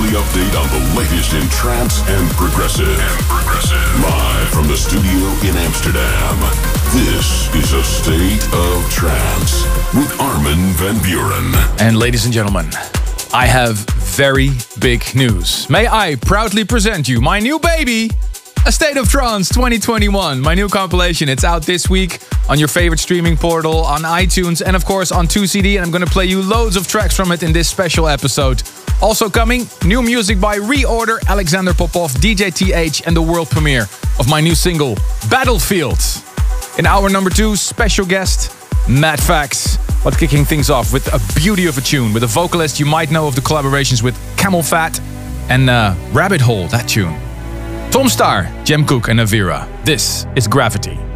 weekly update on the latest in trance and progressive. And progressive. Live from the studio in Amsterdam. This is a state of trance with Armin van Buuren. And ladies and gentlemen, I have very big news. May I proudly present you my new baby, A State of Trance 2021, my new compilation. It's out this week on your favorite streaming portal, on iTunes, and of course on 2CD. And I'm going to play you loads of tracks from it in this special episode. Also coming, new music by Reorder, Alexander Popov, DJ TH, and the world premiere of my new single, Battlefield. In hour number two, special guest, Matt Fax. But kicking things off with a beauty of a tune with a vocalist you might know of the collaborations with CamelPhat and uh, Rabbit Hole, that tune. Tom Staar, Jem Cooke, and Avira. This is Gravity.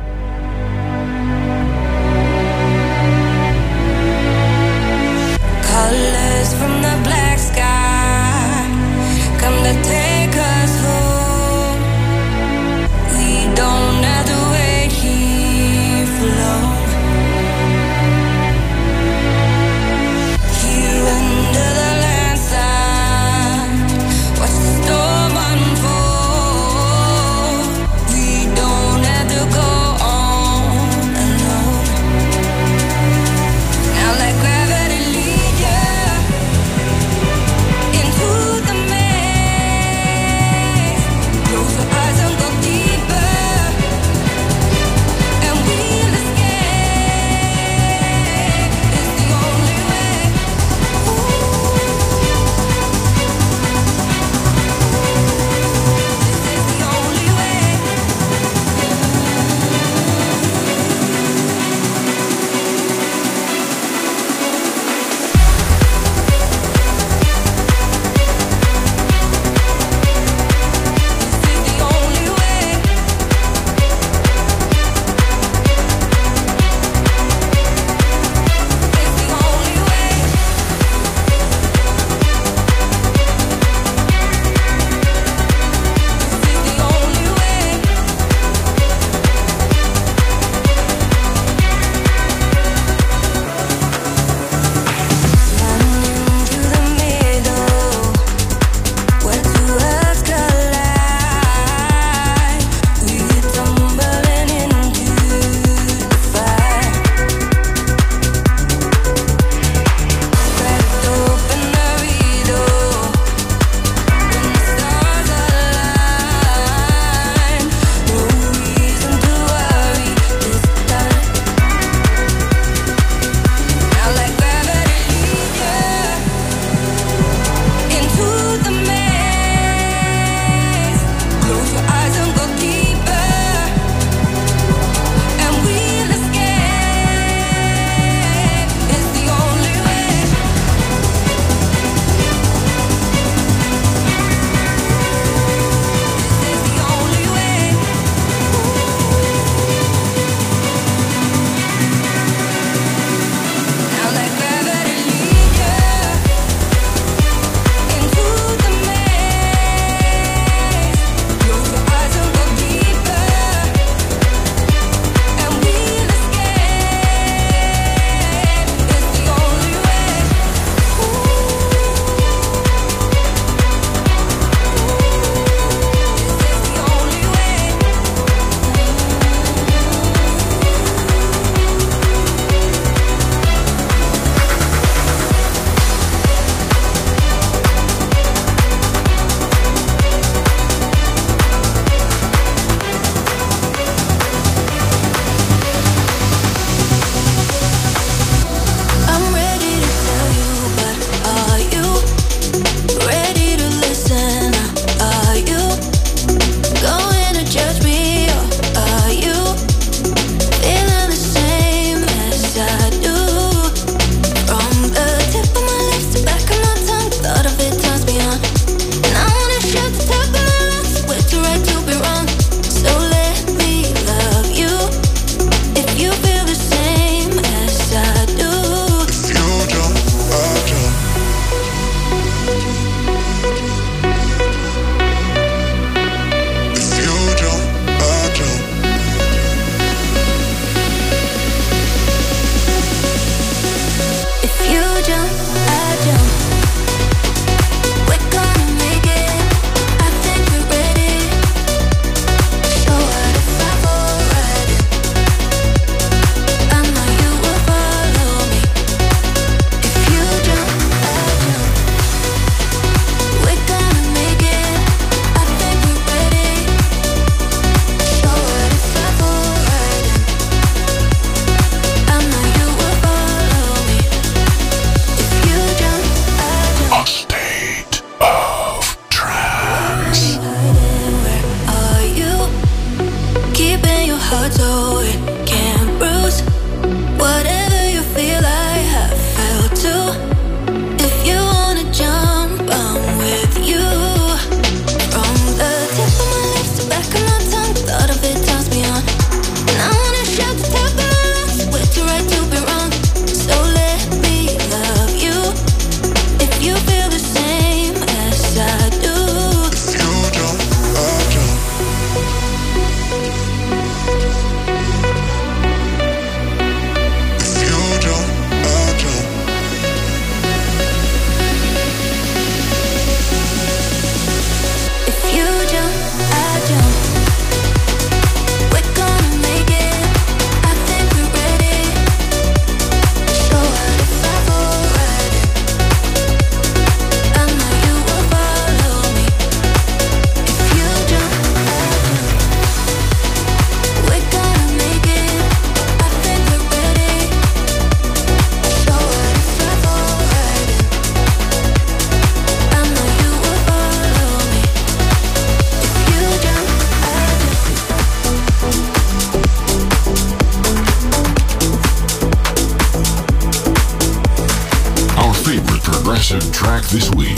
Progressive track this week.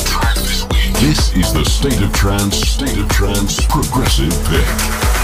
This is the State of Trance, State of Trance Progressive Pick.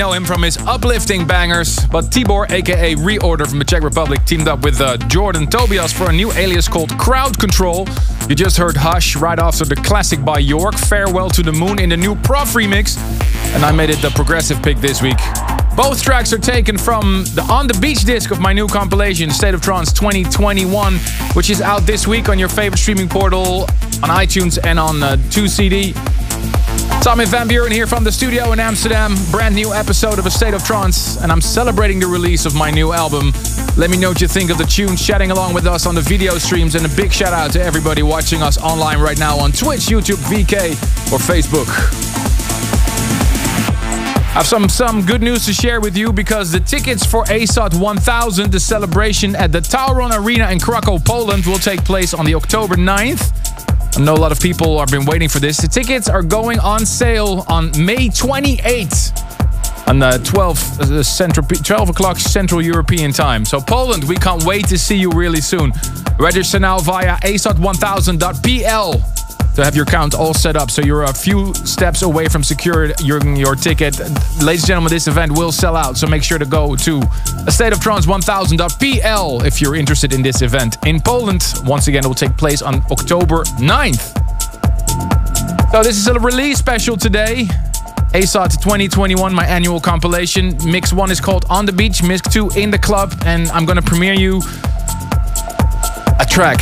Know him from his uplifting bangers, but Tibor, aka Reorder from the Czech Republic, teamed up with uh, Jordan Tobias for a new alias called Crowd Control. You just heard Hush right after the classic by York, Farewell to the Moon, in the new Prof remix, and I made it the progressive pick this week. Both tracks are taken from the On the Beach disc of my new compilation, State of Trance 2021, which is out this week on your favorite streaming portal, on iTunes, and on uh, 2CD. Tommy Van Buuren here from the studio in Amsterdam. Brand new episode of A State of Trance, and I'm celebrating the release of my new album. Let me know what you think of the tunes, chatting along with us on the video streams, and a big shout out to everybody watching us online right now on Twitch, YouTube, VK, or Facebook. I have some, some good news to share with you because the tickets for ASOT 1000, the celebration at the Tauron Arena in Krakow, Poland, will take place on the October 9th. I know a lot of people have been waiting for this. The tickets are going on sale on May 28th on the 12 uh, central 12 o'clock Central European time. So Poland, we can't wait to see you really soon. Register now via asot1000.pl to have your account all set up so you're a few steps away from securing your, ticket. Ladies and gentlemen, this event will sell out, so make sure to go to stateoftrance1000.pl if you're interested in this event in Poland. Once again, it will take place on October 9th. So this is a release special today. ASOT 2021, my annual compilation. Mix 1 is called On the Beach, Mix 2 In the Club, and I'm gonna premiere you a track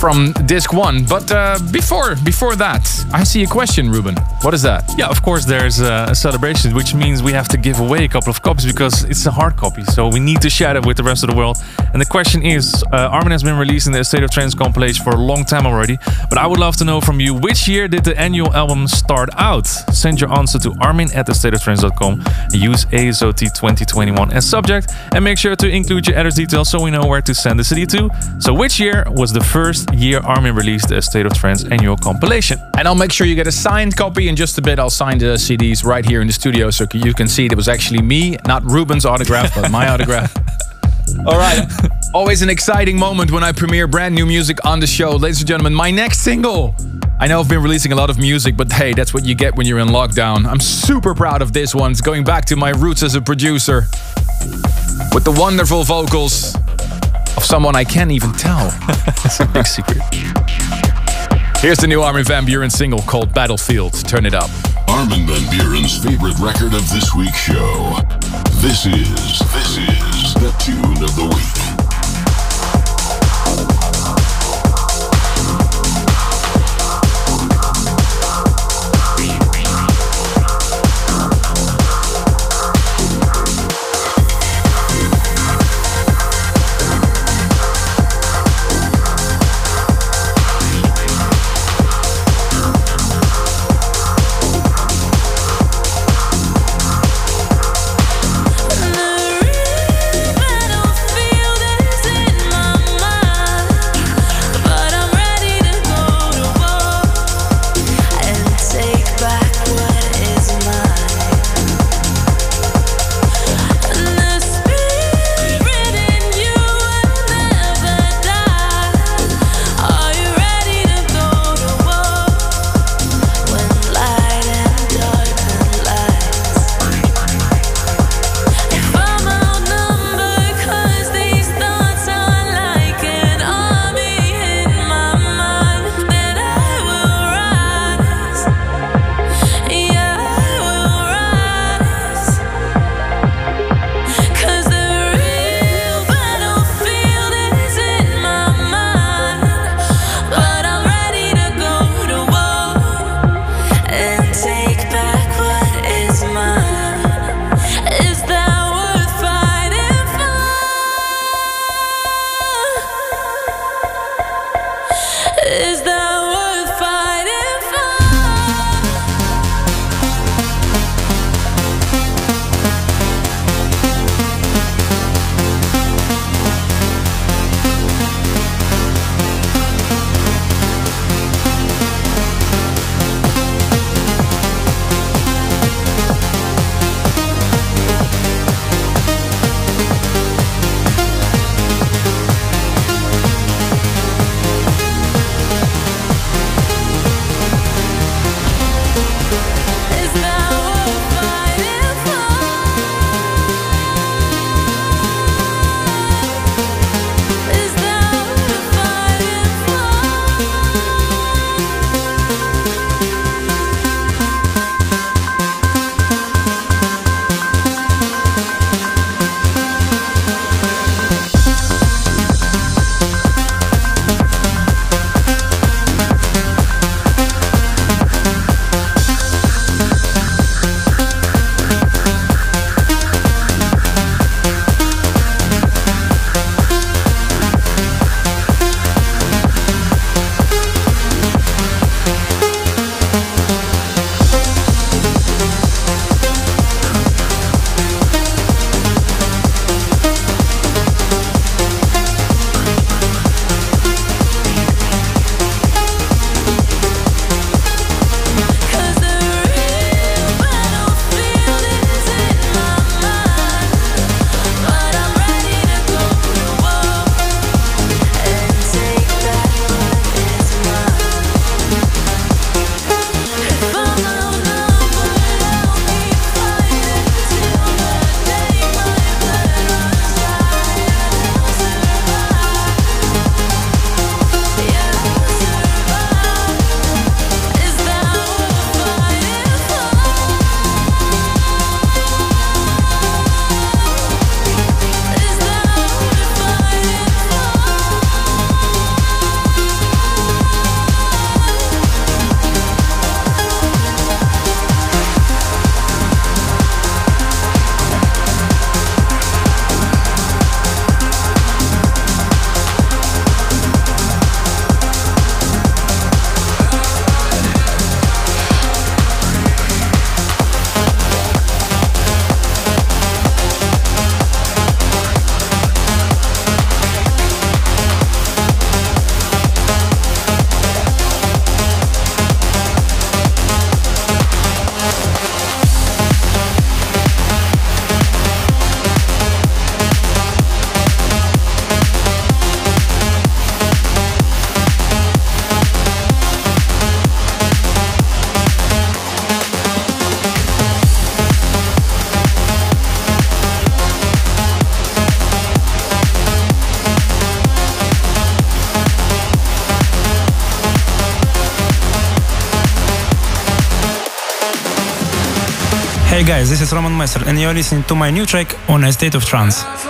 from disc one. But uh, before before that, I see a question, Ruben. What is that? Yeah, of course, there's a celebration, which means we have to give away a couple of copies because it's a hard copy. So we need to share it with the rest of the world. And the question is uh, Armin has been releasing the State of Trance compilation for a long time already. But I would love to know from you which year did the annual album start out? Send your answer to armin at thestateoftrance.com. Use ASOT 2021 as subject and make sure to include your address details so we know where to send the CD to. So, which year was the first year Armin released the State of Trance annual compilation? And I'll make sure you get a signed copy in just a bit. I'll sign the CDs right here in the studio so you can see it was actually me, not Ruben's autograph, but my autograph. All right. Always an exciting moment when I premiere brand new music on the show. Ladies and gentlemen, my next single. I know I've been releasing a lot of music, but hey, that's what you get when you're in lockdown. I'm super proud of this one. It's going back to my roots as a producer with the wonderful vocals of someone I can't even tell. It's a big secret. Here's the new Armin Van Buuren single called Battlefield. Turn it up. Armin Van Buuren's favorite record of this week's show. This is, this is the tune of the week. Guys, this is Roman Messer, and you're listening to my new track on a state of trance.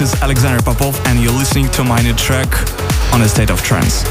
This is Alexander Popov, and you're listening to my new track on a state of trance.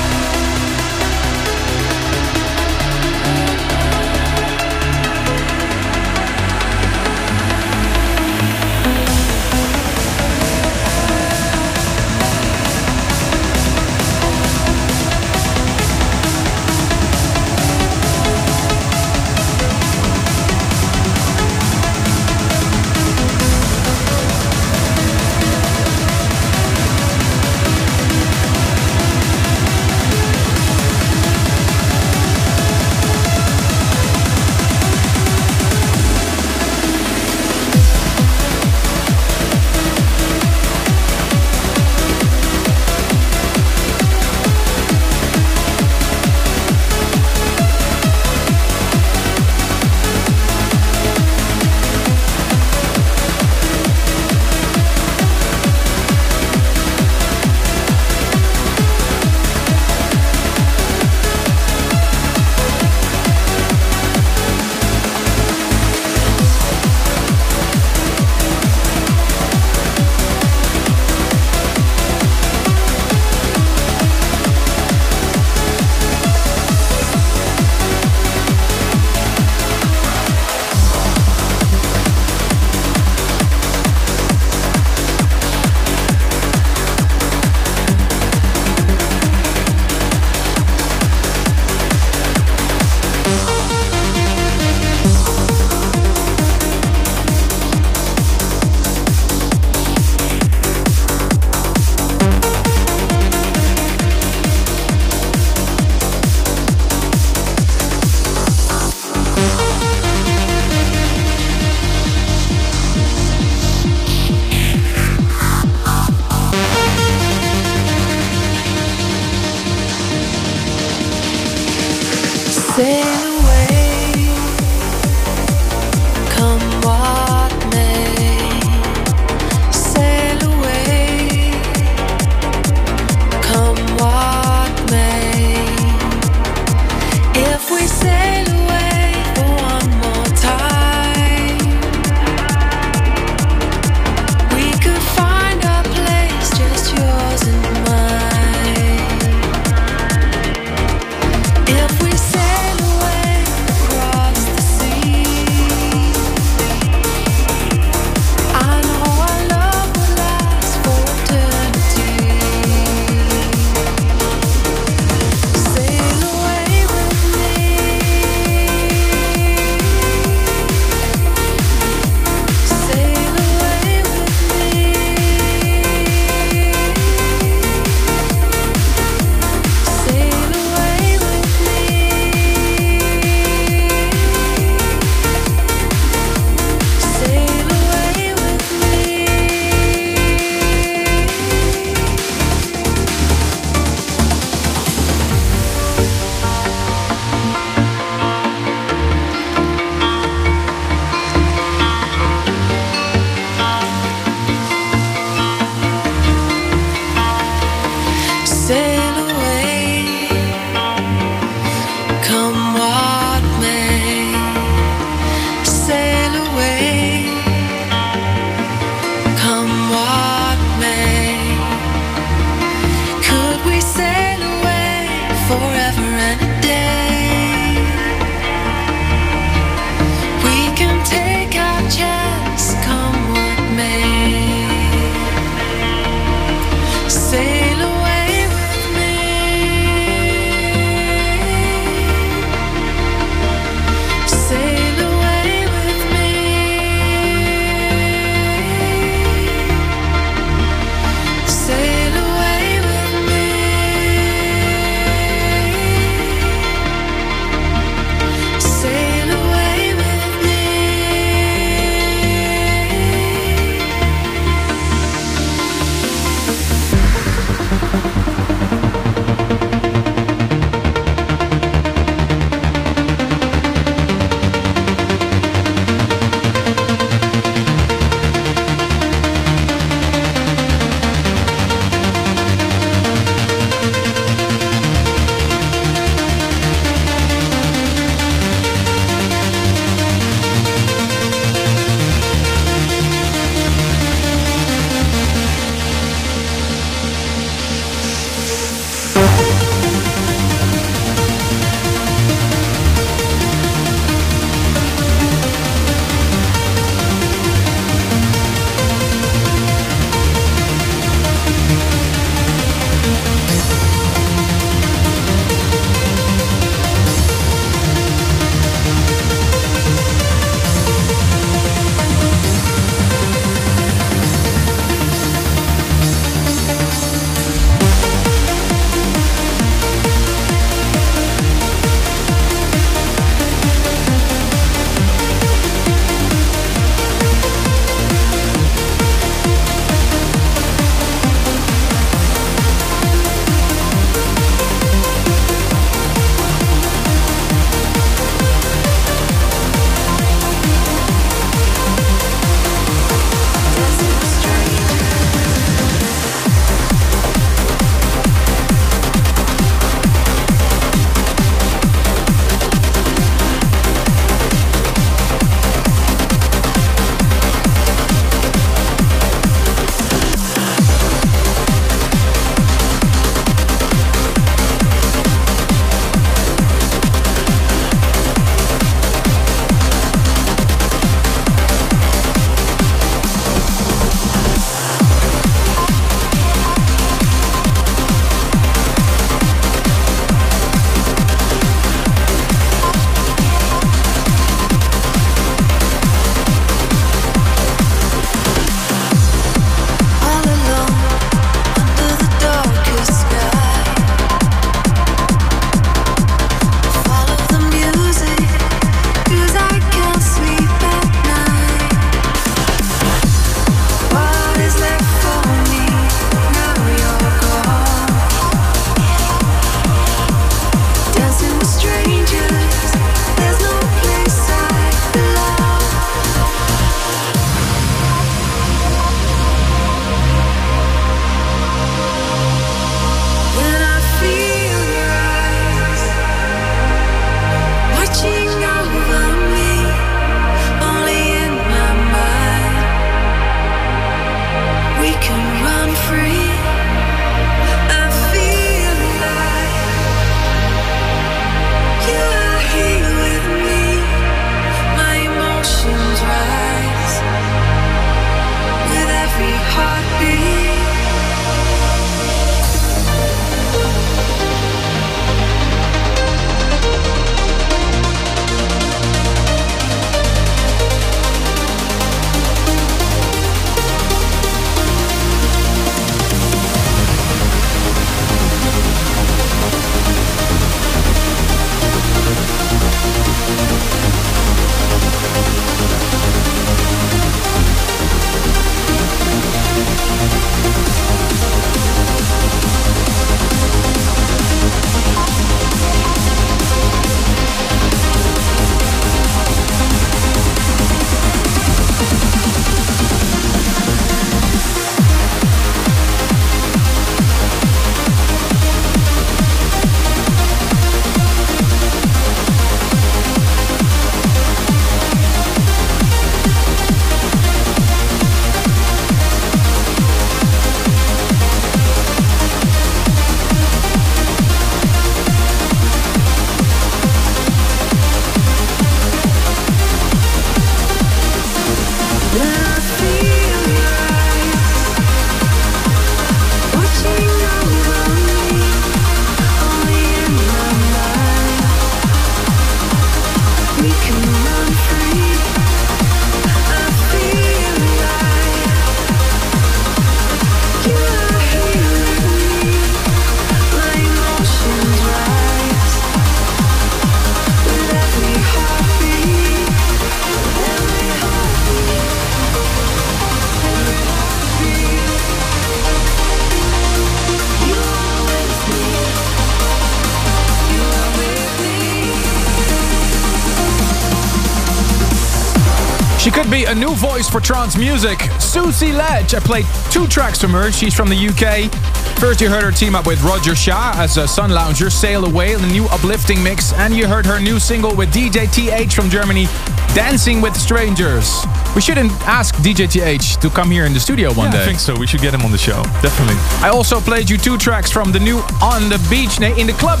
Could be a new voice for trance music. Susie Ledge. I played two tracks from her. She's from the UK. First, you heard her team up with Roger Shah as a Sunlounger, Sail Away, in the new uplifting mix. And you heard her new single with DJ TH from Germany, Dancing with Strangers. We shouldn't ask DJ TH to come here in the studio one Yeah, day. I think so. We should get him on the show. Definitely. I also played you two tracks from the new On the Beach in the Club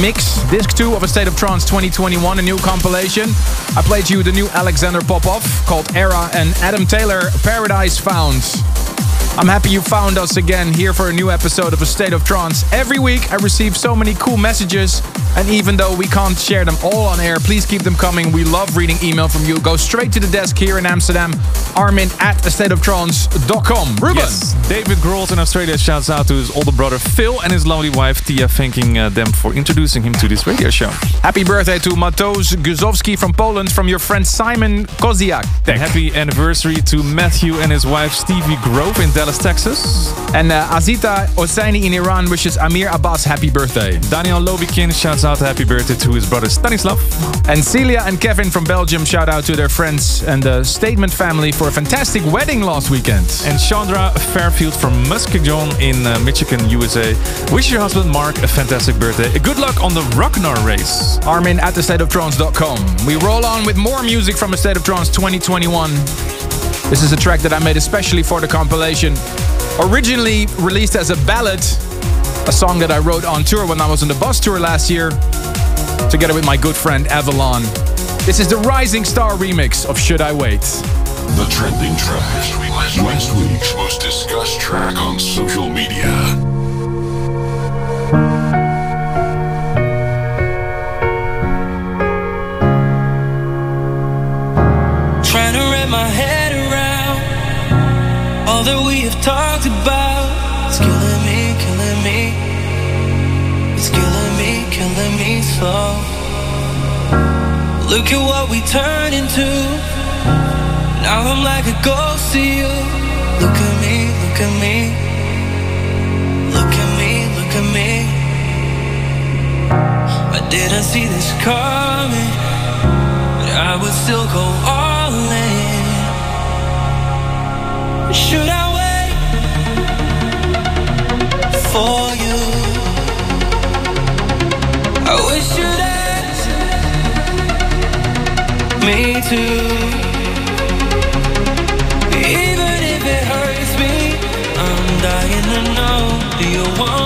mix, disc 2 of A State of Trance 2021, a new compilation. I played you the new Alexander Popov called Era and Adam Taylor Paradise Found. I'm happy you found us again here for a new episode of A State of Trance. Every week I receive so many cool messages, and even though we can't share them all on air, please keep them coming. We love reading email from you. Go straight to the desk here in Amsterdam, armin at astateoftrance.com. Ruben! Yes, David Grolt in Australia shouts out to his older brother Phil and his lovely wife Tia, thanking uh, them for introducing him to this radio show. Happy birthday to Matos Guzowski from Poland from your friend Simon Koziak. And happy anniversary to Matthew and his wife Stevie Grove in Dallas, Texas. And uh, Azita Osaini in Iran wishes Amir Abbas happy birthday. Daniel Lobikin shouts out happy birthday to his brother Stanislav. And Celia and Kevin from Belgium shout out to their friends and the Statement family for a fantastic wedding last weekend. And Chandra Fairfield from Muskegon in uh, Michigan, USA. Wish your husband Mark a fantastic birthday. Good luck on the Rocknar race. Armin at thestateoftrance.com. We roll on with more music from A State of Trance 2021. This is a track that I made especially for the compilation. Originally released as a ballad, a song that I wrote on tour when I was on the bus tour last year, together with my good friend Avalon. This is the Rising Star remix of Should I Wait? The trending track. Last week's most discussed track on social media. Trying to wrap my head around all that we have talked about. It's killing me, killing me. It's killing me, killing me slow. Look at what we turned into. Now I'm like a ghost to you. Look at me, look at me. Look at me, look at me. I didn't see this coming, but I would still go all in. Should I wait for you? I wish you'd ask me to. Do you want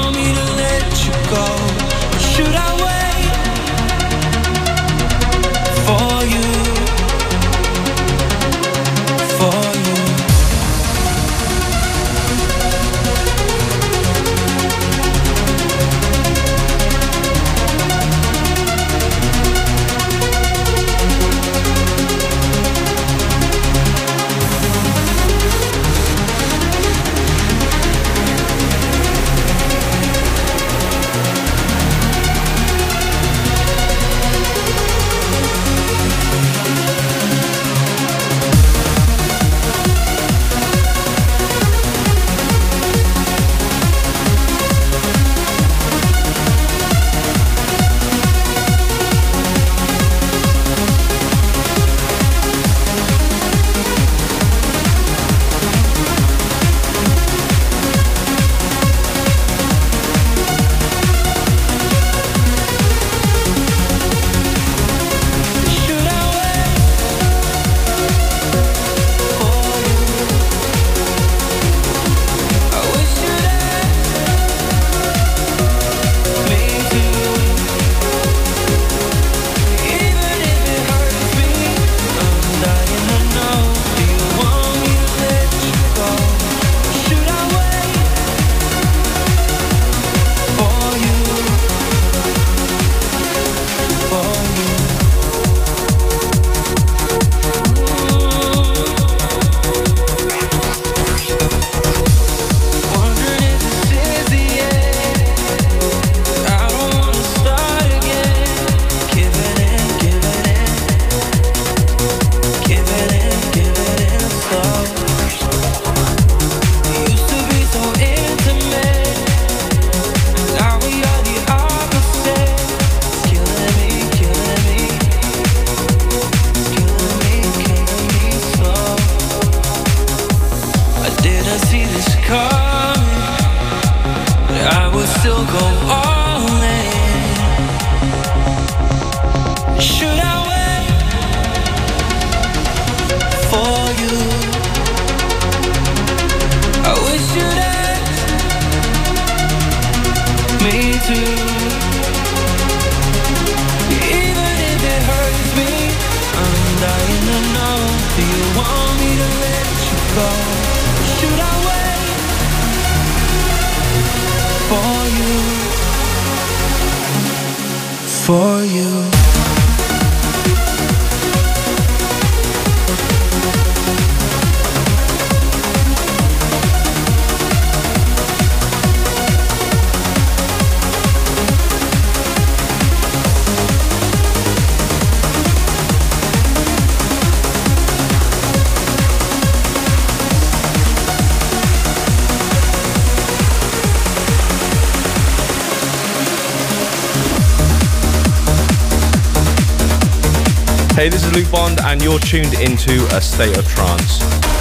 Hey, this is Luke Bond, and you're tuned into a state of trance.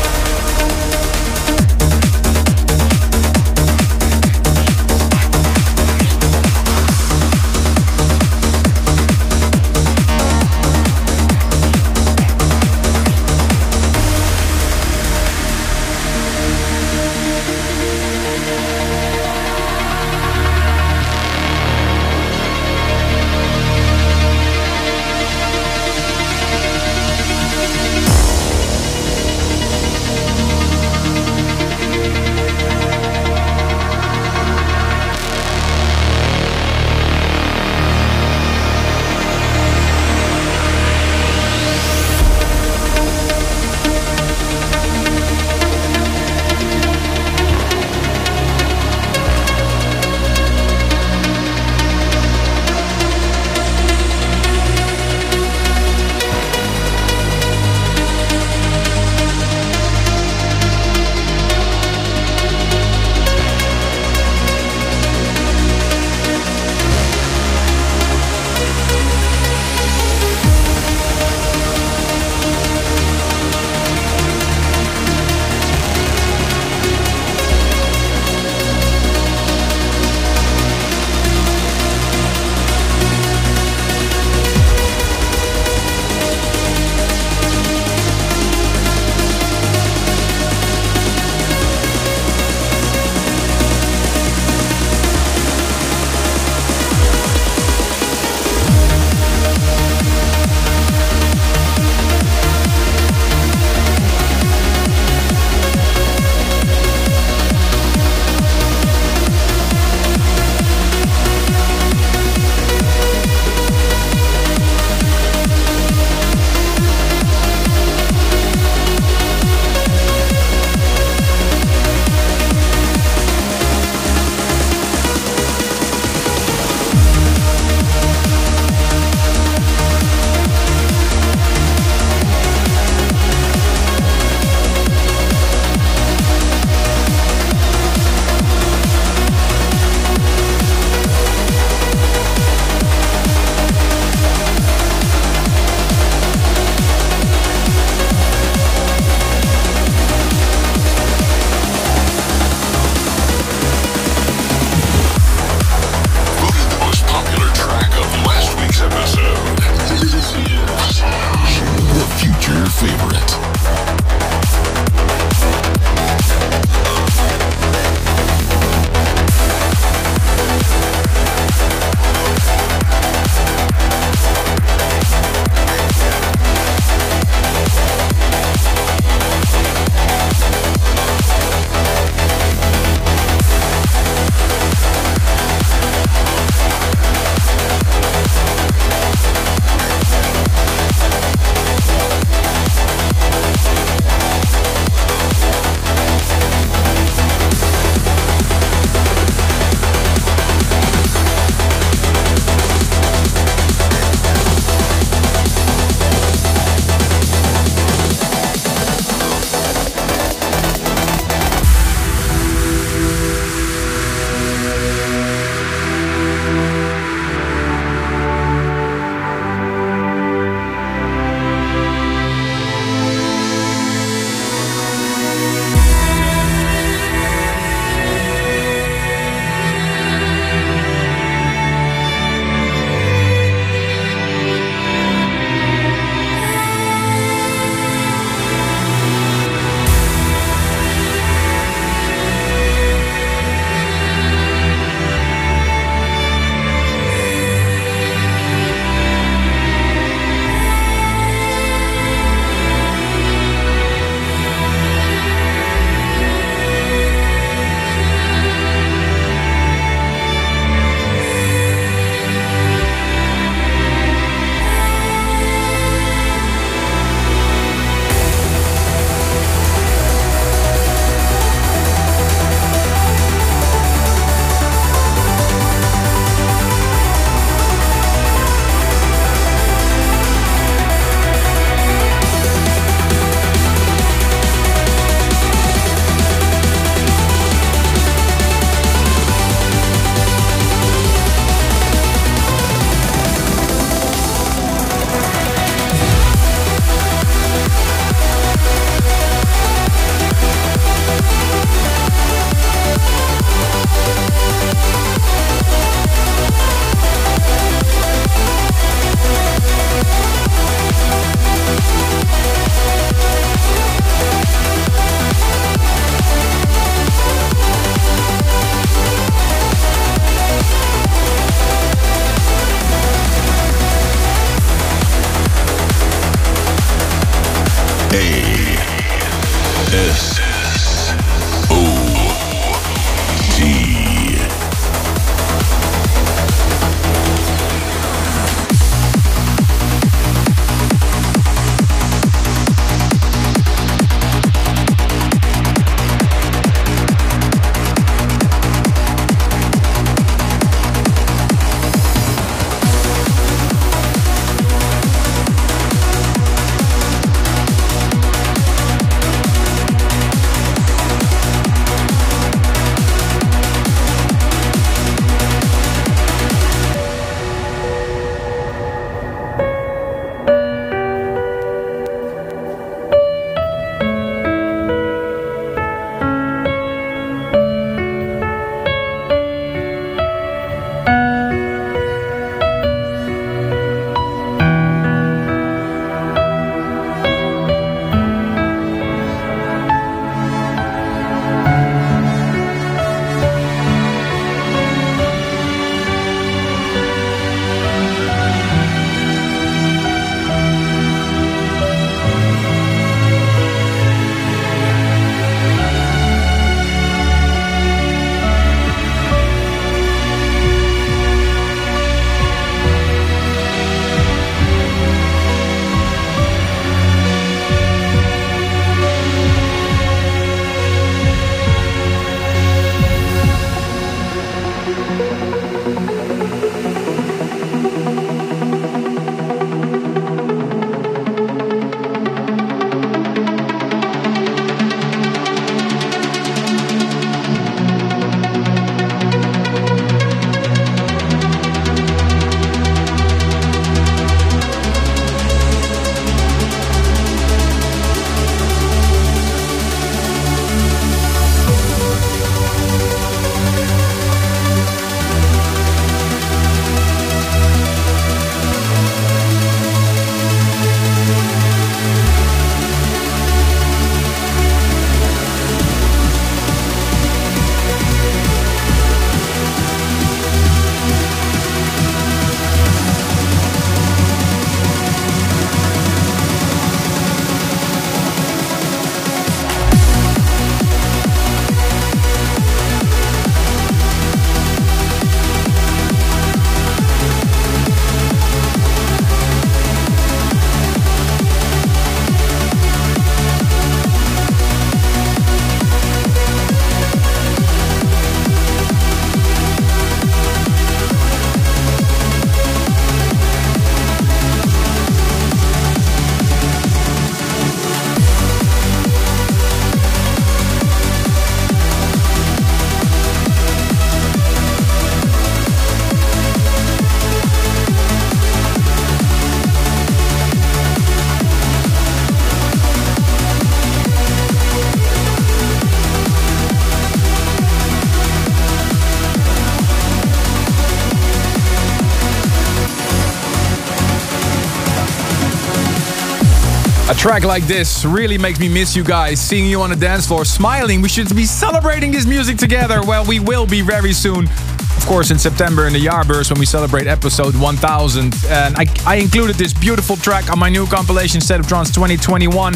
Track like this really makes me miss you guys, seeing you on the dance floor smiling. We should be celebrating this music together. Well, we will be very soon. Of course, in September in the Jaarbeurs when we celebrate episode 1000. And I, I included this beautiful track on my new compilation, State of Trance 2021.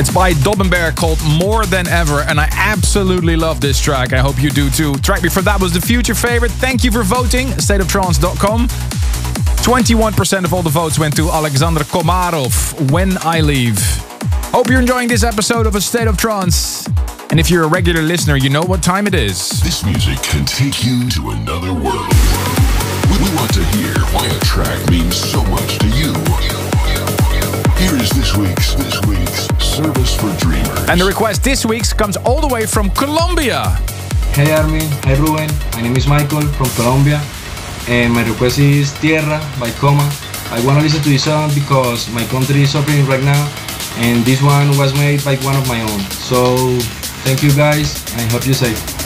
It's by Dobbenberg called More Than Ever, and I absolutely love this track. I hope you do too. Track before that was the future favorite. Thank you for voting. StateOfTrance.com. 21% of all the votes went to Alexander Komarov, When I Leave. Hope you're enjoying this episode of A State of Trance. And if you're a regular listener, you know what time it is. This music can take you to another world. We we want to hear why a track means so much to you. Here is this week's this week's service for dreamers. And the request this week's comes all the way from Colombia. Hey Armin, hey Ruben, my name is Michael from Colombia and my request is Tierra by Coma. I wanna listen to this song because my country is suffering right now and this one was made by one of my own. So thank you guys and hope you're safe.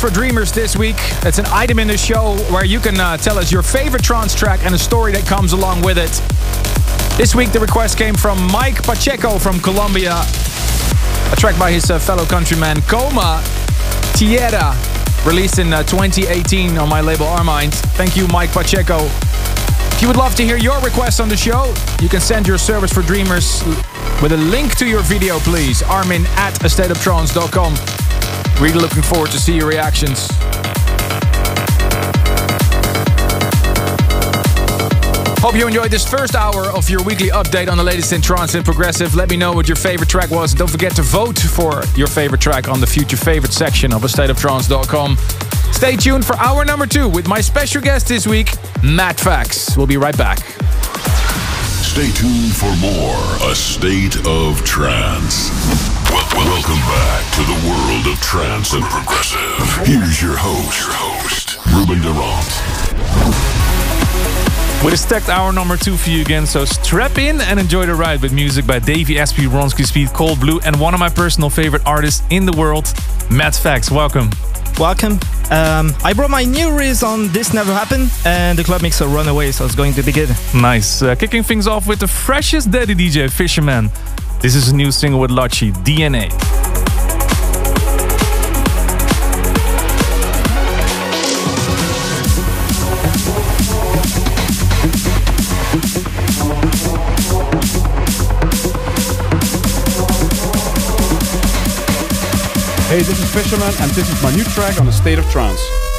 For Dreamers this week. It's an item in the show where you can uh, tell us your favorite trance track and a story that comes along with it. This week, the request came from Mike Pacheco from Colombia. A track by his uh, fellow countryman Coma Tierra, released in uh, 2018 on my label Armind. Thank you, Mike Pacheco. If you would love to hear your request on the show, you can send your service for Dreamers with a link to your video, please. Armin at astateoftrance.com. Really looking forward to see your reactions. Hope you enjoyed this first hour of your weekly update on the latest in trance and progressive. Let me know what your favorite track was. Don't forget to vote for your favorite track on the future favorite section of astateoftrance.com. Stay tuned for hour number two with my special guest this week, Matt Fax. We'll be right back. Stay tuned for more A State of Trance. Wel- welcome back to the world of trance and progressive. Here's your host, your host, Ruben de Ronde. A stacked hour number two for you again, so strap in and enjoy the ride with music by Davey Asprey, Ronsky Speed, Cold Blue, and one of my personal favorite artists in the world, Matt Fax. Welcome. Welcome. Um, I brought my new release on This Never Happened and the club mixer Runaway, so it's going to be good. Nice. Uh, kicking things off with the freshest daddy DJ, Fisherman. This is a new single with Lachi, DNA. Hey, this is Fisherman, and this is my new track on the State of Trance.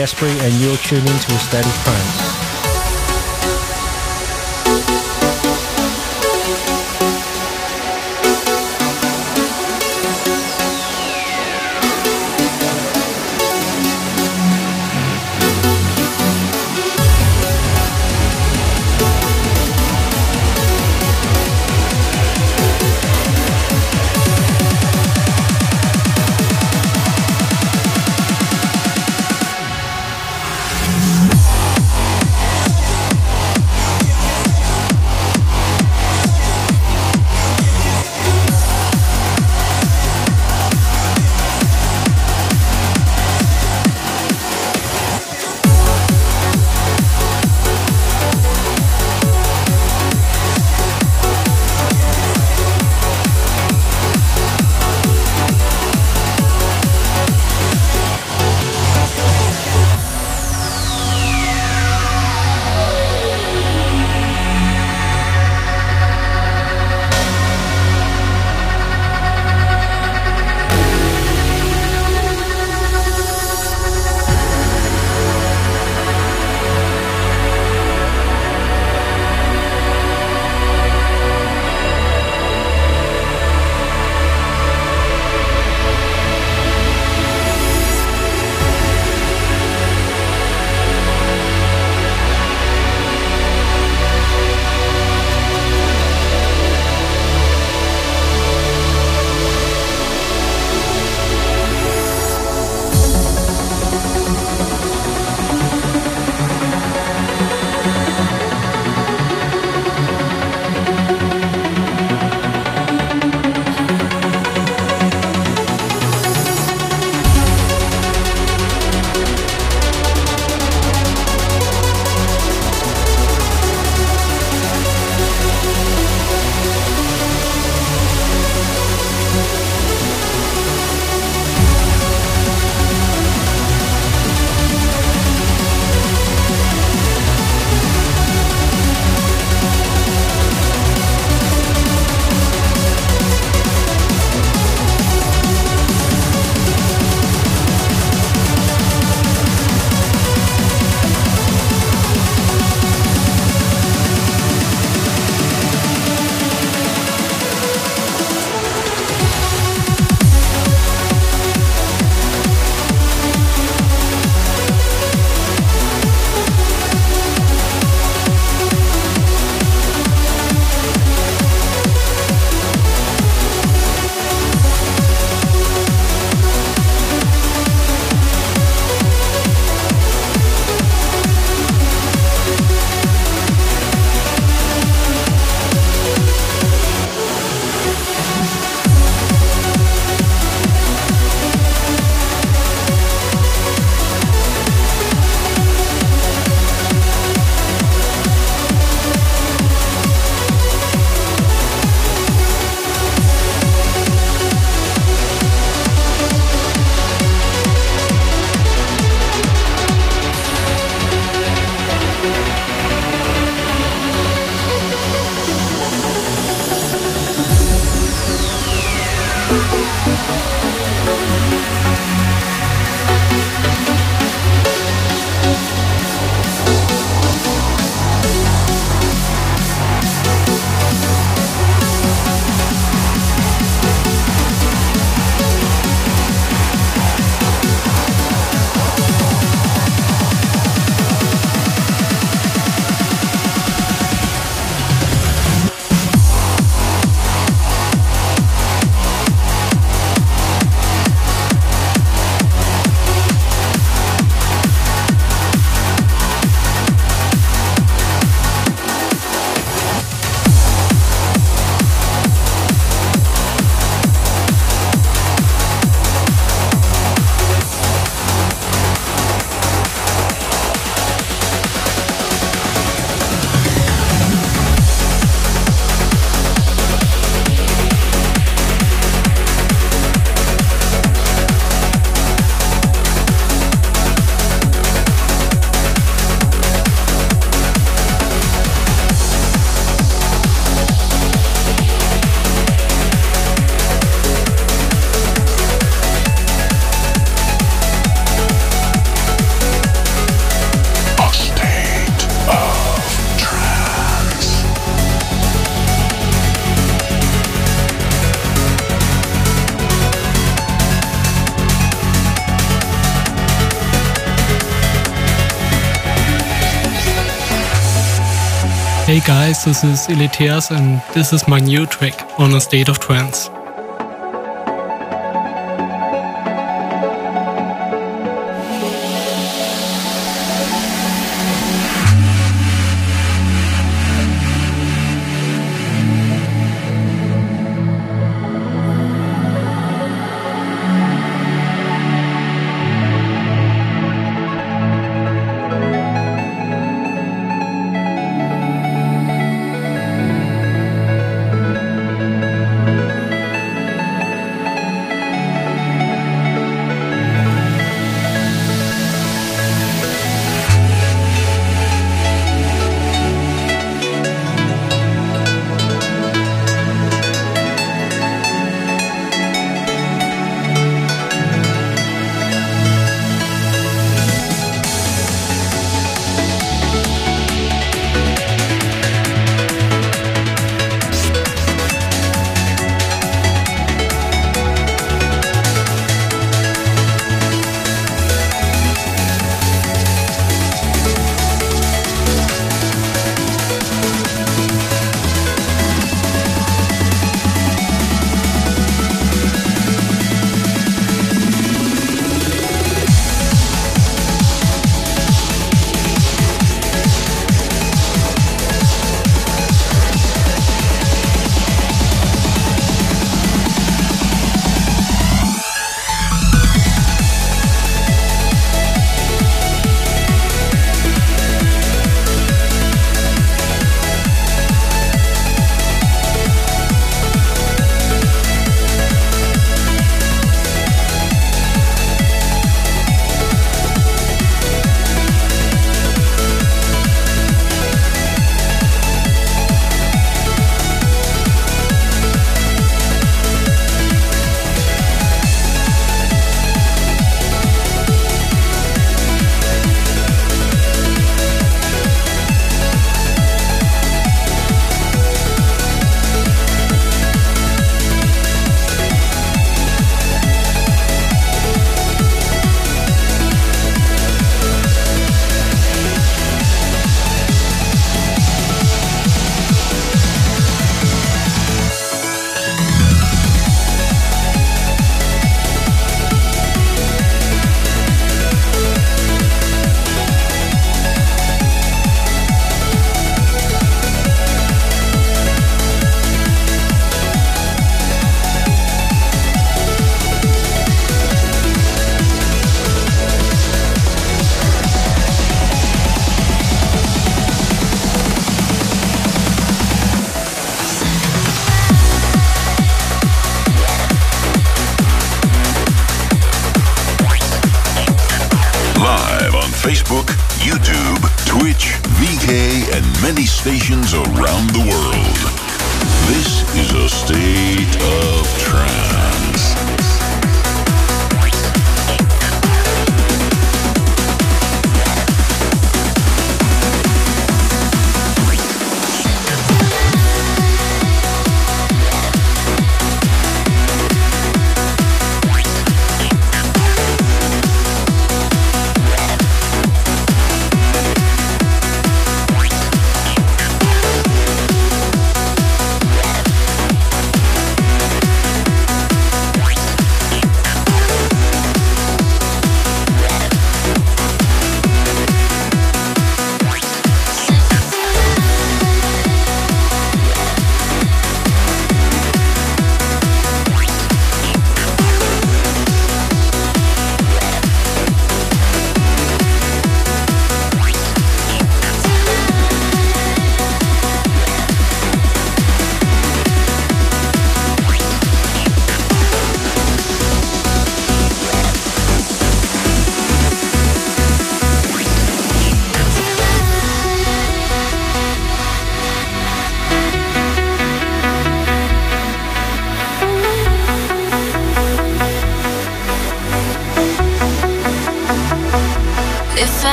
Asprey, and you're tuned into a state of trance. Guys, this is Illitheas and this is my new track on a state of trance.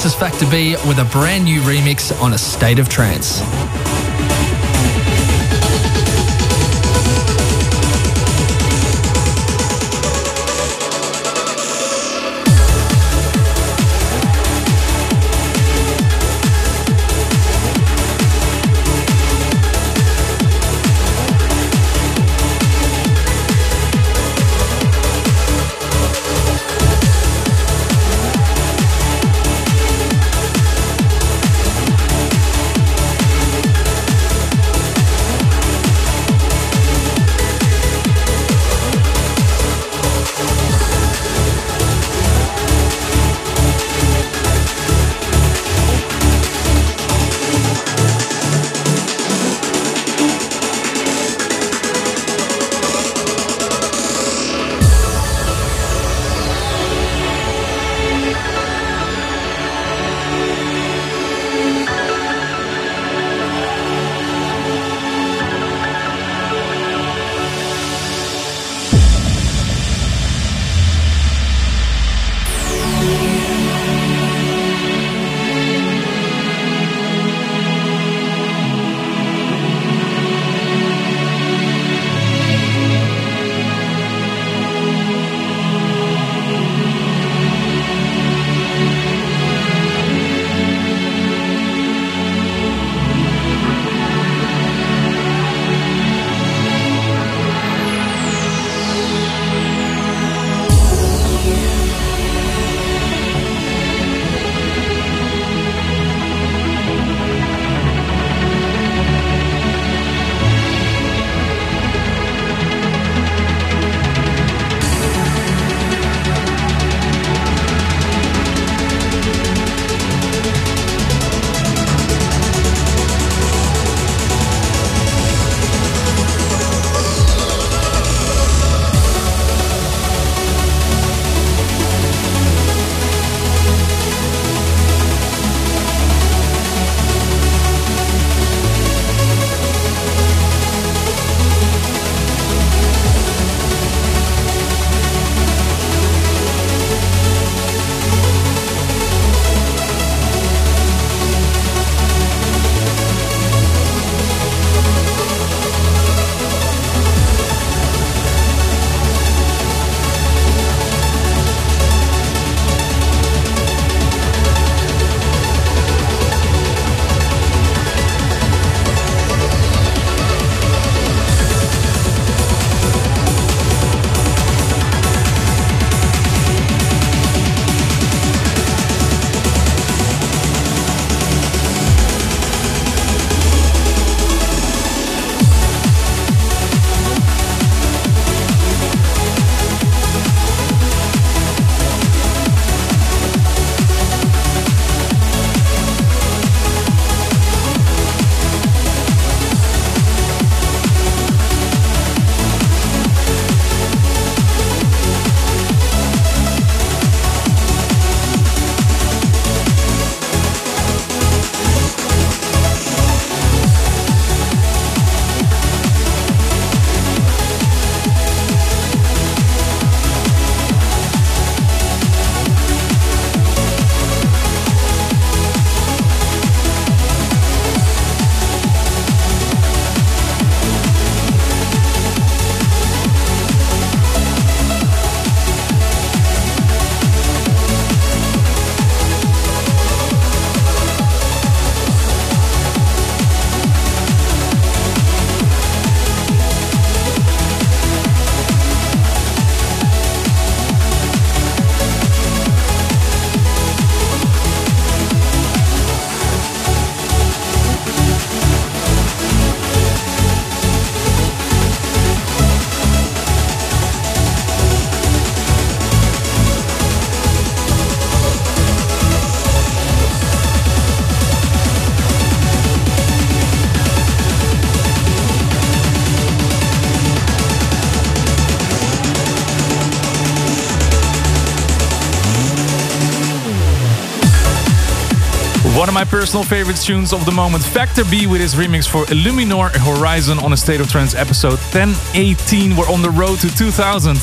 This is Factor B with a brand new remix on A State of Trance. One of my personal favorite tunes of the moment, Factor B with his remix for Illuminor Horizon on a State of Trance episode 1018. We're on the road to 2000.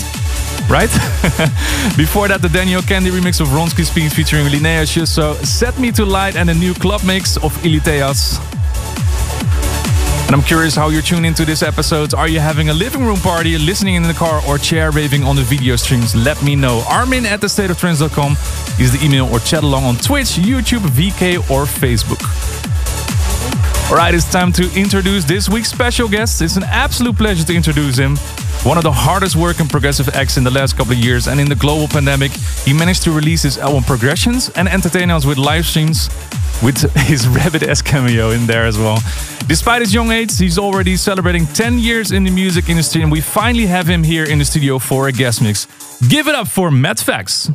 Right? Before that, the Daniel Kandi remix of Ronski Speed featuring Linnea Schössow, Set Me to Light, and a new club mix of Illitheas. And I'm curious how you're tuned into this episode. Are you having a living room party, listening in the car, or chair raving on the video streams? Let me know. Armin at thestateoftrance.com is the email or chat along on Twitch, YouTube, VK, or Facebook. Alright, it's time to introduce this week's special guest. It's an absolute pleasure to introduce him. One of the hardest working progressive acts in the last couple of years, and in the global pandemic, he managed to release his album Progressions and entertain us with live streams with his Rabbit S cameo in there as well. Despite his young age, he's already celebrating 10 years in the music industry, and we finally have him here in the studio for a guest mix. Give it up for Matt Fax.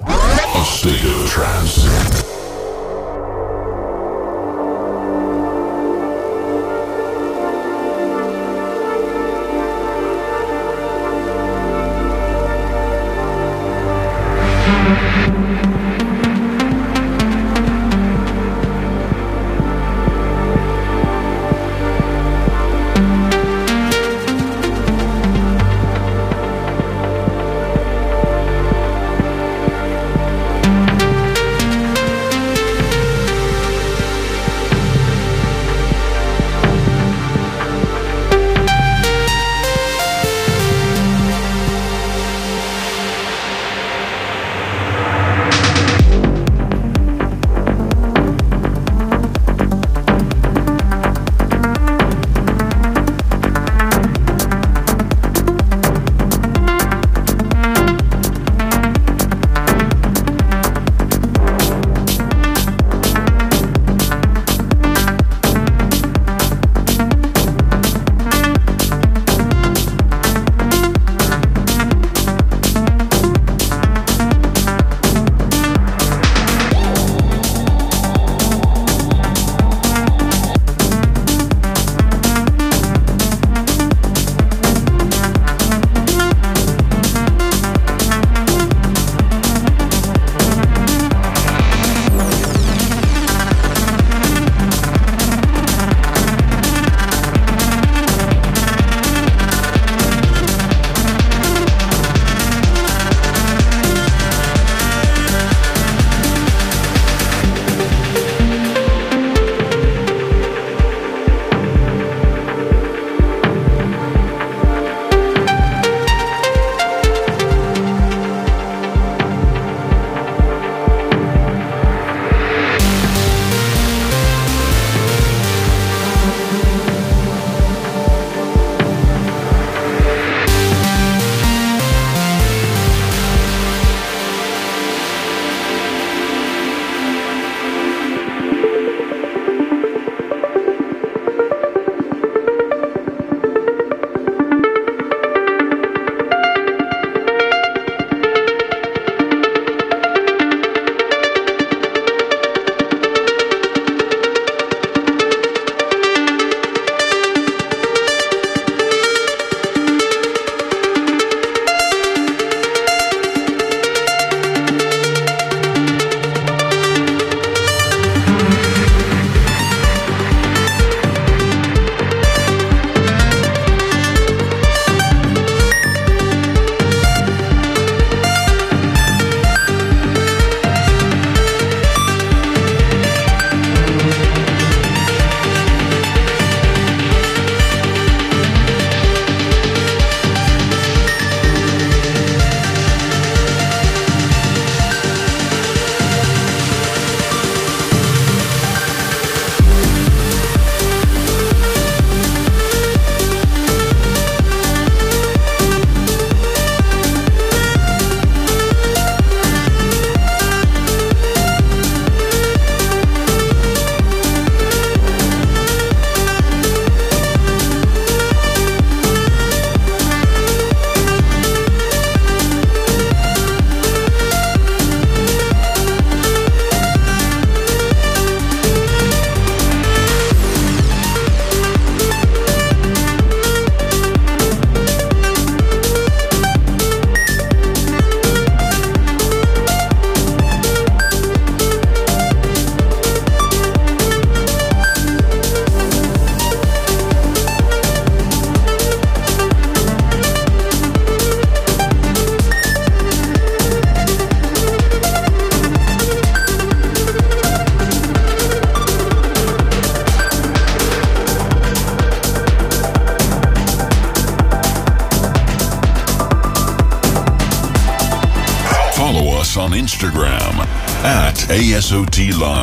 ASOT Live.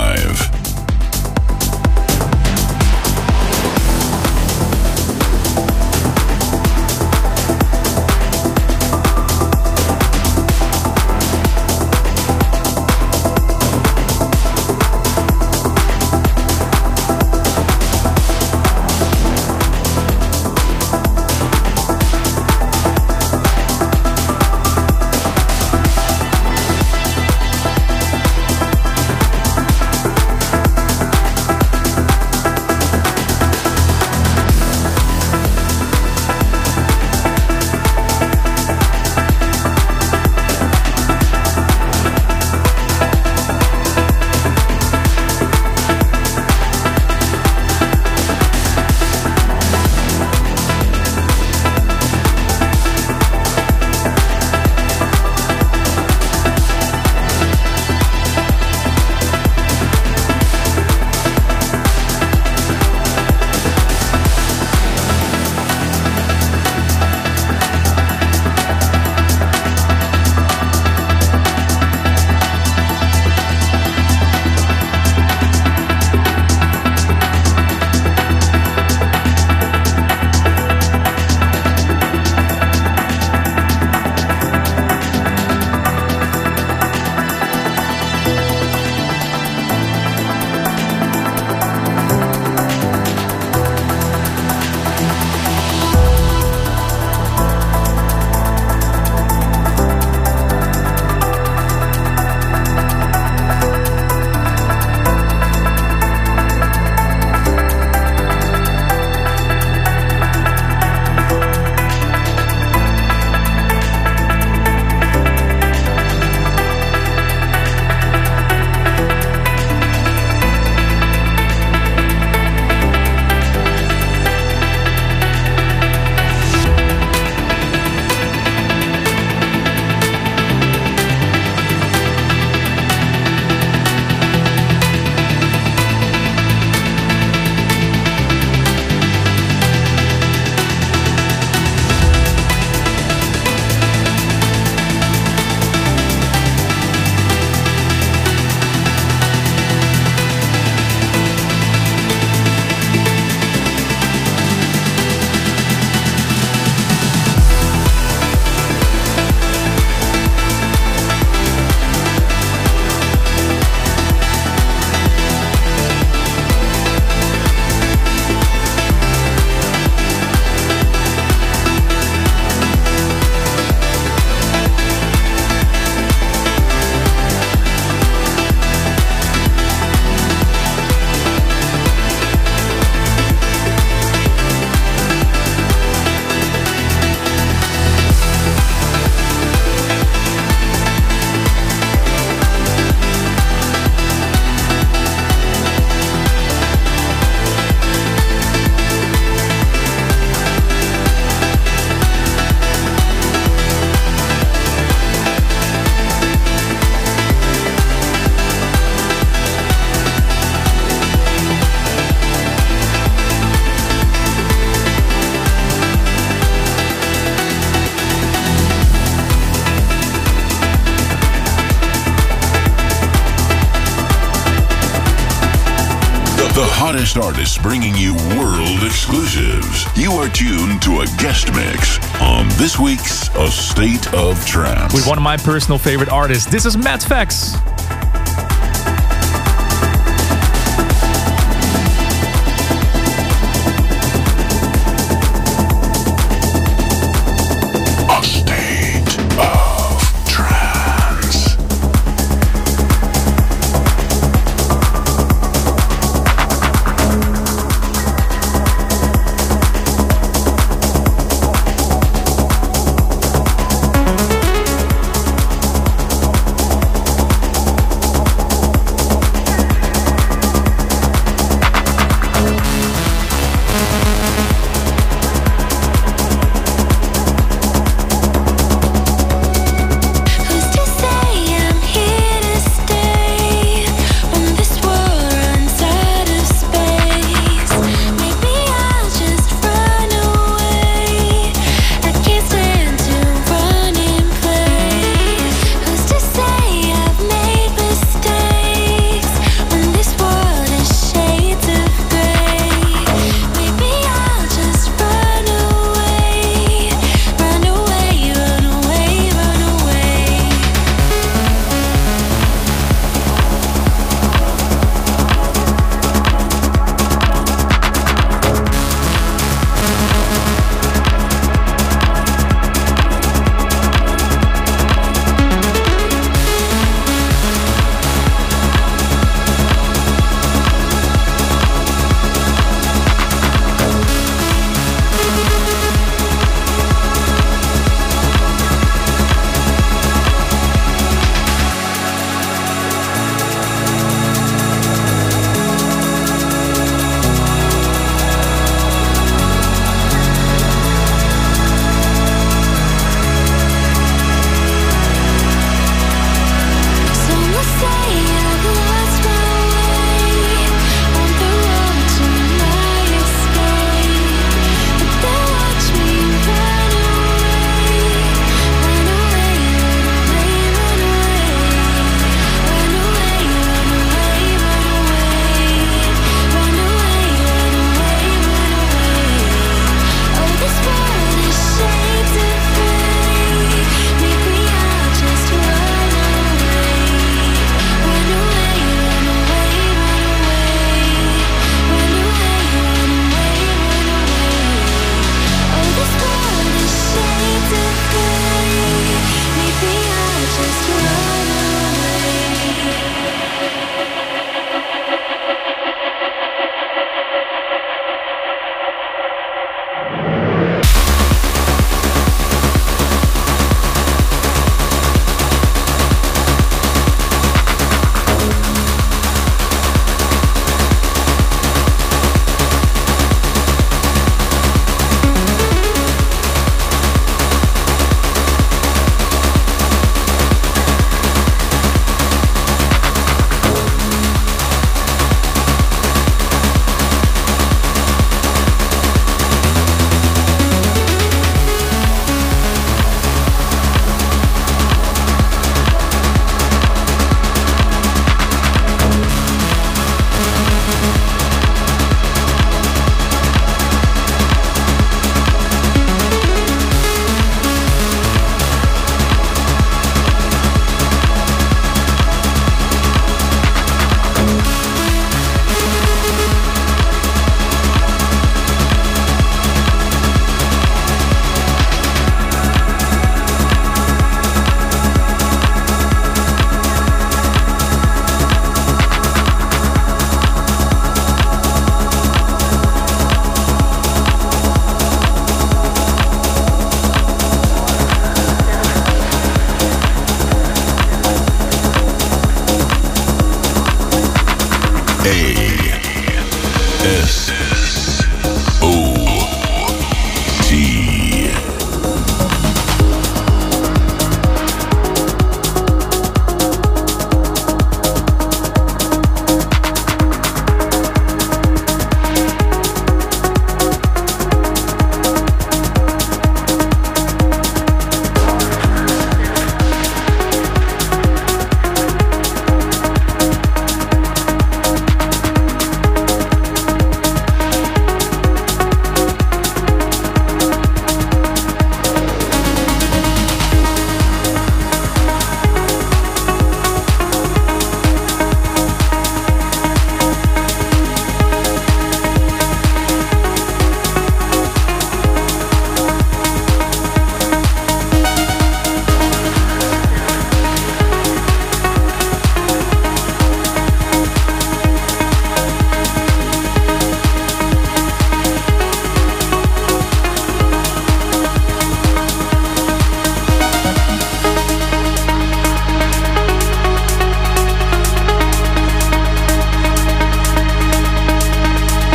Artists bringing you world exclusives. You are tuned to a guest mix on this week's A State of Trance. With one of my personal favorite artists. This is Matt Fax.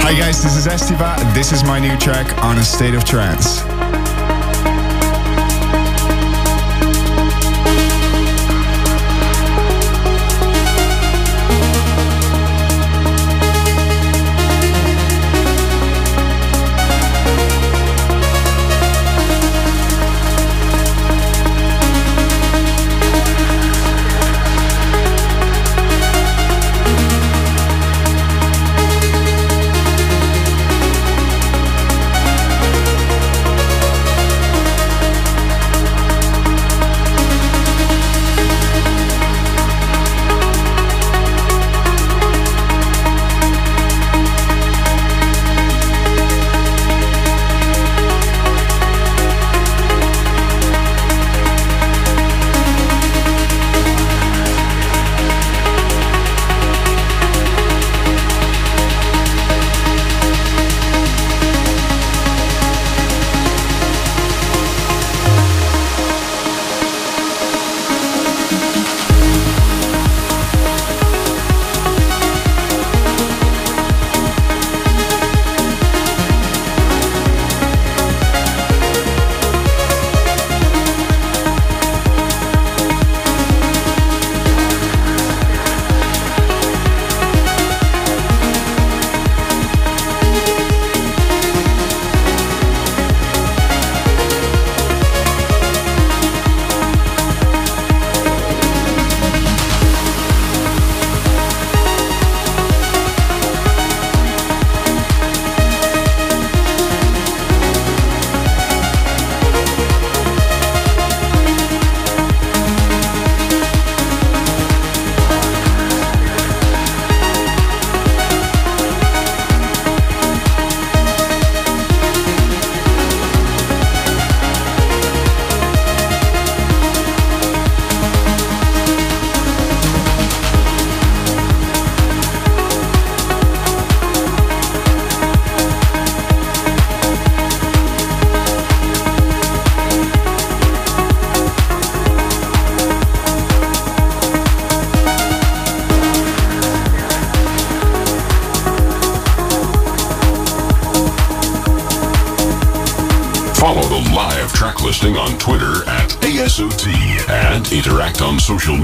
Hi guys, this is Estiva. This is my new track on a state of trance. Social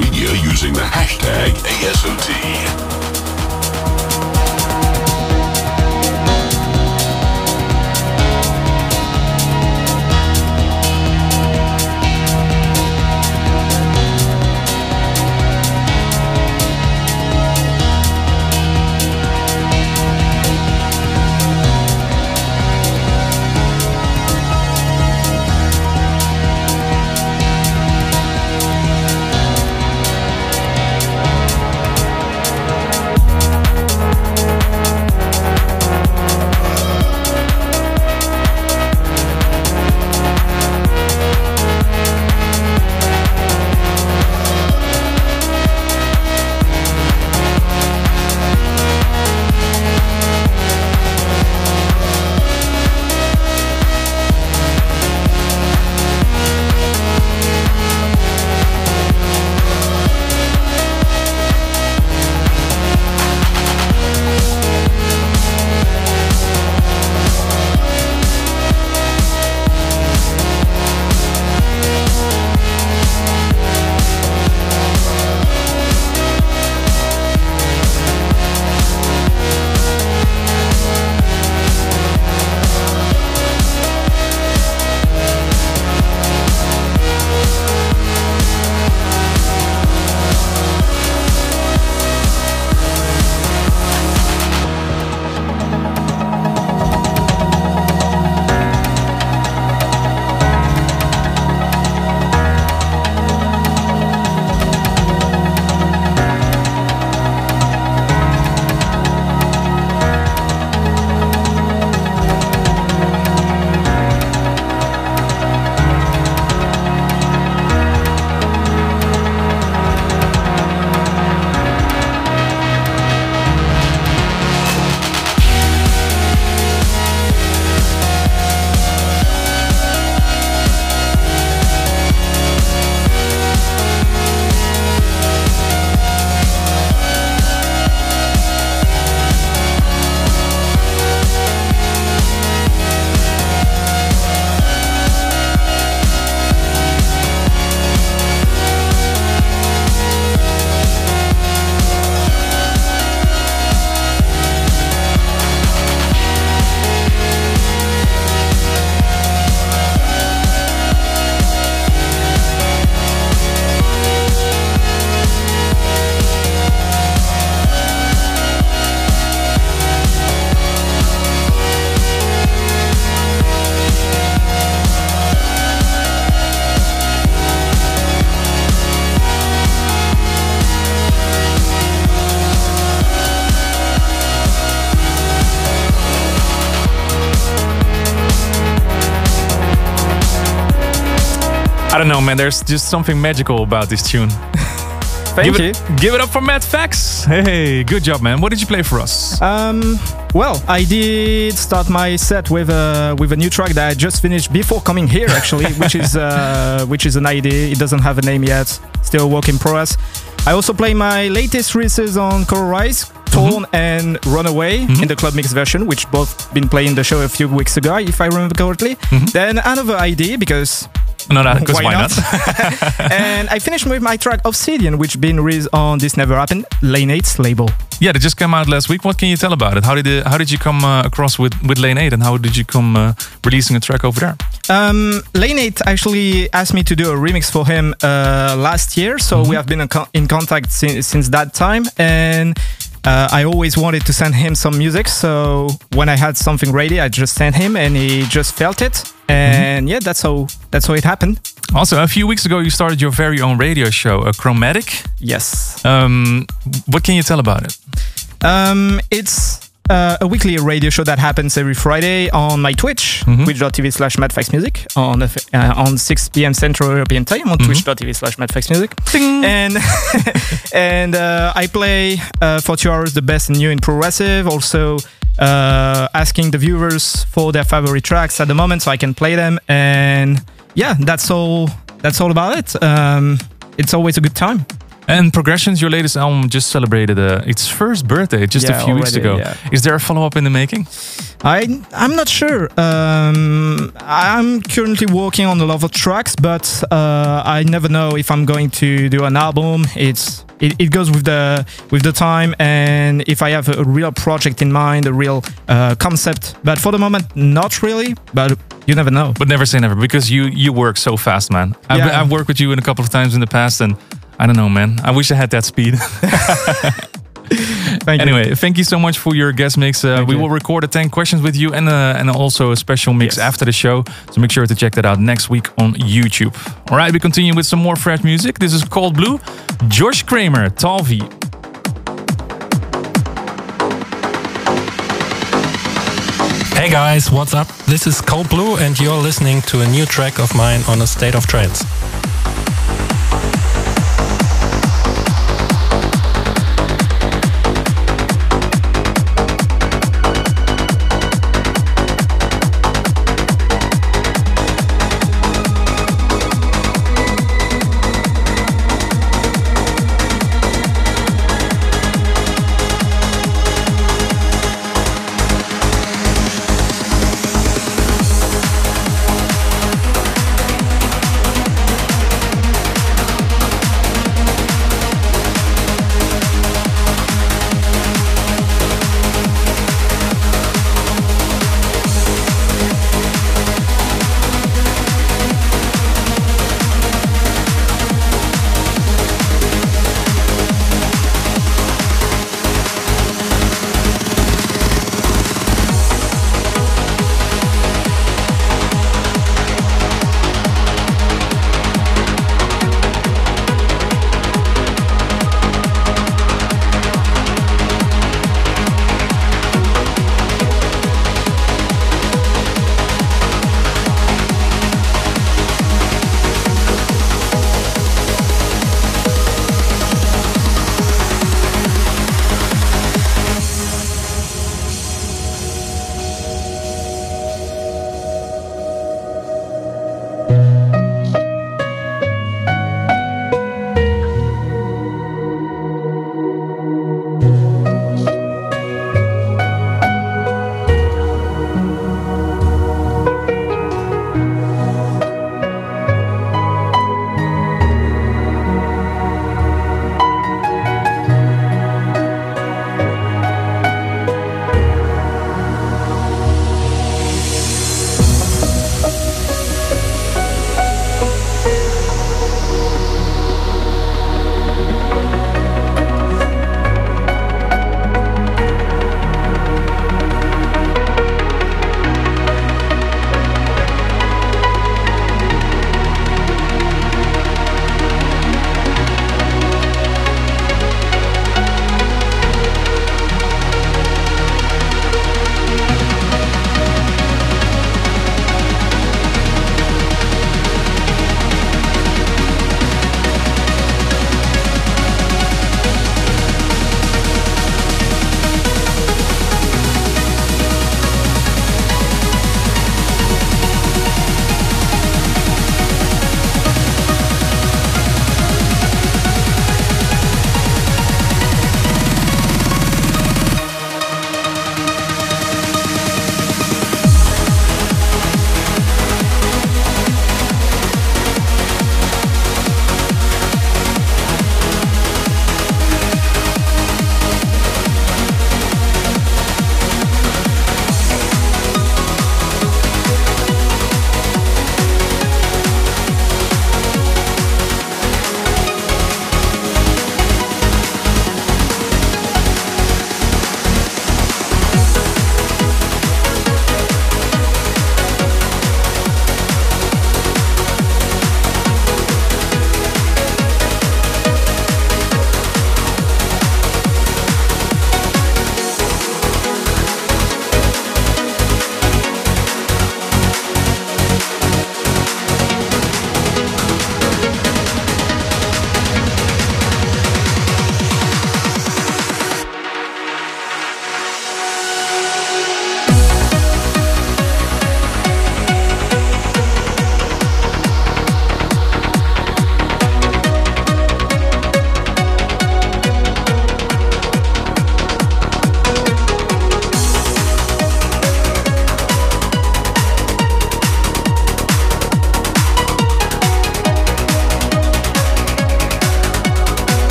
know, man. There's just something magical about this tune. Thank give you. It, give it up for Matt Fax. Hey, good job, man. What did you play for us? Um, well, I did start my set with a with a new track that I just finished before coming here, actually, which is uh, which is an idea. It doesn't have a name yet. Still a work in progress. I also play my latest releases on Colorize, Torn and Runaway in the club mix version, which both been playing the show a few weeks ago, if I remember correctly. Then another idea because No, no, because why, not? and I finished with my track Obsidian, which been released on This Never Happened, Lane 8's label. yeah, they just came out last week. What can you tell about it? How did it, how did you come uh, across with with Lane Eight, and how did you come uh, releasing a track over there? Um, Lane 8 actually asked me to do a remix for him uh, last year, so we have been in, co- in contact since, since that time. And uh, I always wanted to send him some music, so when I had something ready, I just sent him, and he just felt it. And yeah, that's how that's how it happened. Also, a few weeks ago, you started your very own radio show, uh, Chromatic. Yes. Um, what can you tell about it? Um, it's uh, a weekly radio show that happens every Friday on my Twitch, twitch.tv slash mattfaxmusic on, uh, on 6 p.m. Central European Time on twitch.tv slash mattfaxmusic. And, and uh, I play uh, for two hours the best and new in progressive, also uh, asking the viewers for their favorite tracks at the moment so I can play them. And yeah, that's all, that's all about it. Um, it's always a good time. And Progressions, your latest album, just celebrated uh, its first birthday just Yeah, a few weeks ago. yeah. Is there a follow up in the making? I I'm not sure. Um, I'm currently working on a lot of tracks, but uh, I never know if I'm going to do an album. It's it, it goes with the with the time, and if I have a real project in mind, a real uh, concept. But for the moment, not really. But you never know. But never say never because you you work so fast, man. I've, Yeah. I've worked with you in a couple of times in the past, and I don't know, man. I wish I had that speed. Thank anyway, thank you so much for your guest mix. Uh, we you. will record a 10 questions with you and uh, and also a special mix after the show. So make sure to check that out next week on YouTube. All right, we continue with some more fresh music. This is Cold Blue, Josh Kramer, Talvi. Hey guys, what's up? This is Cold Blue, and you're listening to a new track of mine on a state of trance.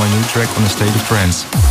My new track on the State of Trance.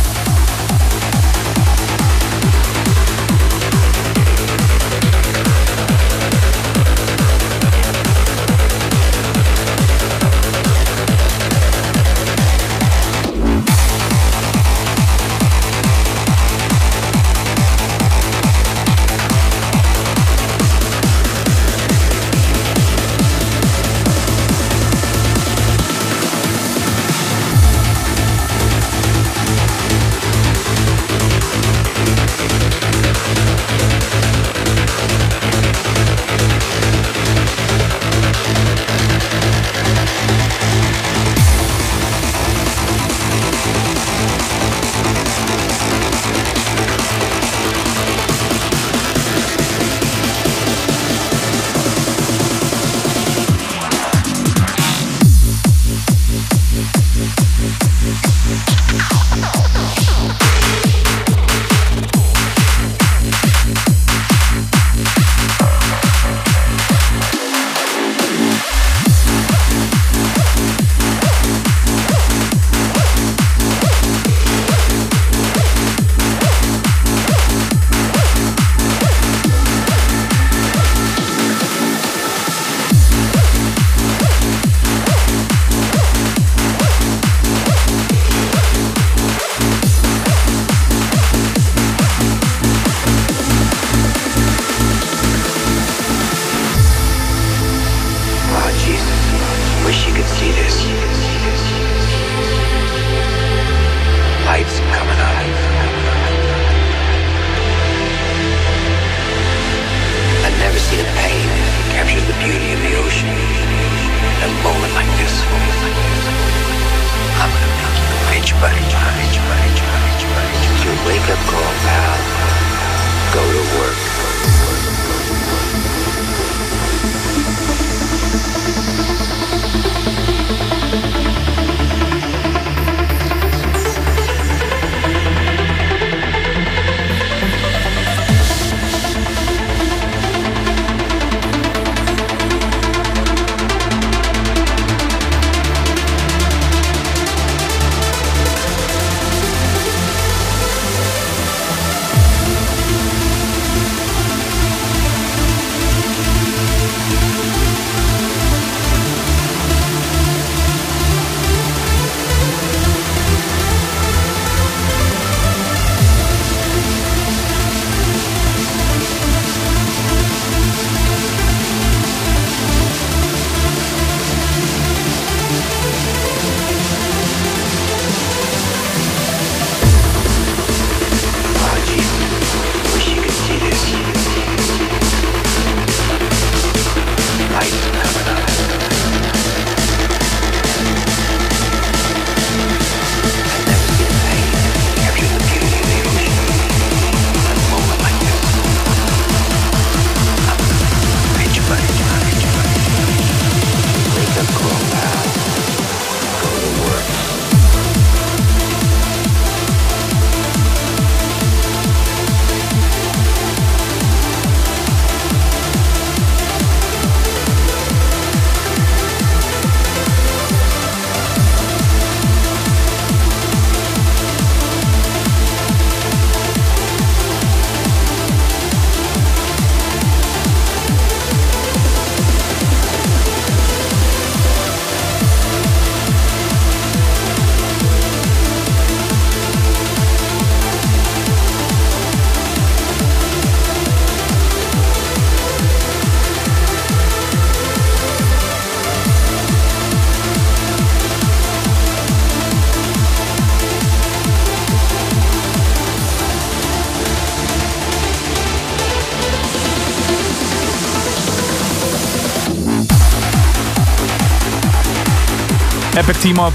Epic team up.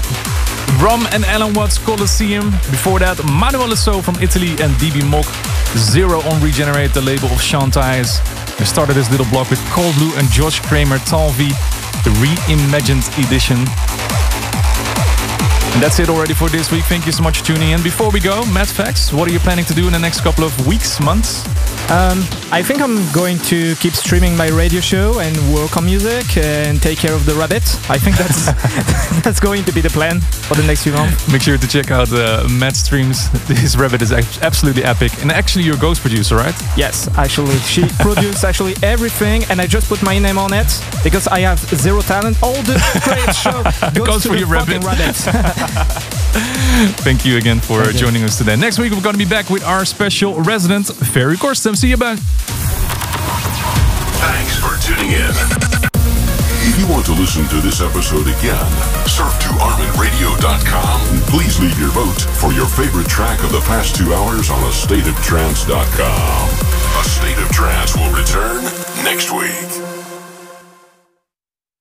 Rom and Allen Watts Coliseum. Before that, Manuel Lesso from Italy and DB Mock. Zero on Regenerate, the label of Sean Tyas. We started this little block with Cold Blue and Josh Kramer Talvi, the reimagined edition. And that's it already for this week. Thank you so much for tuning in. Before we go, Matt Fax, what are you planning to do in the next couple of weeks, months? Um, I think I'm going to keep streaming my radio show and work on music and take care of the rabbit. I think that's that's going to be the plan for the next few months. Make sure to check out uh, Matt streams. His rabbit is absolutely epic. And actually, you're a ghost producer, right? Yes, actually, she produced actually everything, and I just put my name on it because I have zero talent. All the great show goes, Goes to for your rabbit. rabbit. Thank you again for Thank you. joining us today. Next week, we're going to be back with our special resident, Ferry Corsten. See you back. Thanks for tuning in. If you want to listen to this episode again, surf to ArminRadio.com and please leave your vote for your favorite track of the past two hours on AstateOfTrance.com. A State of Trance will return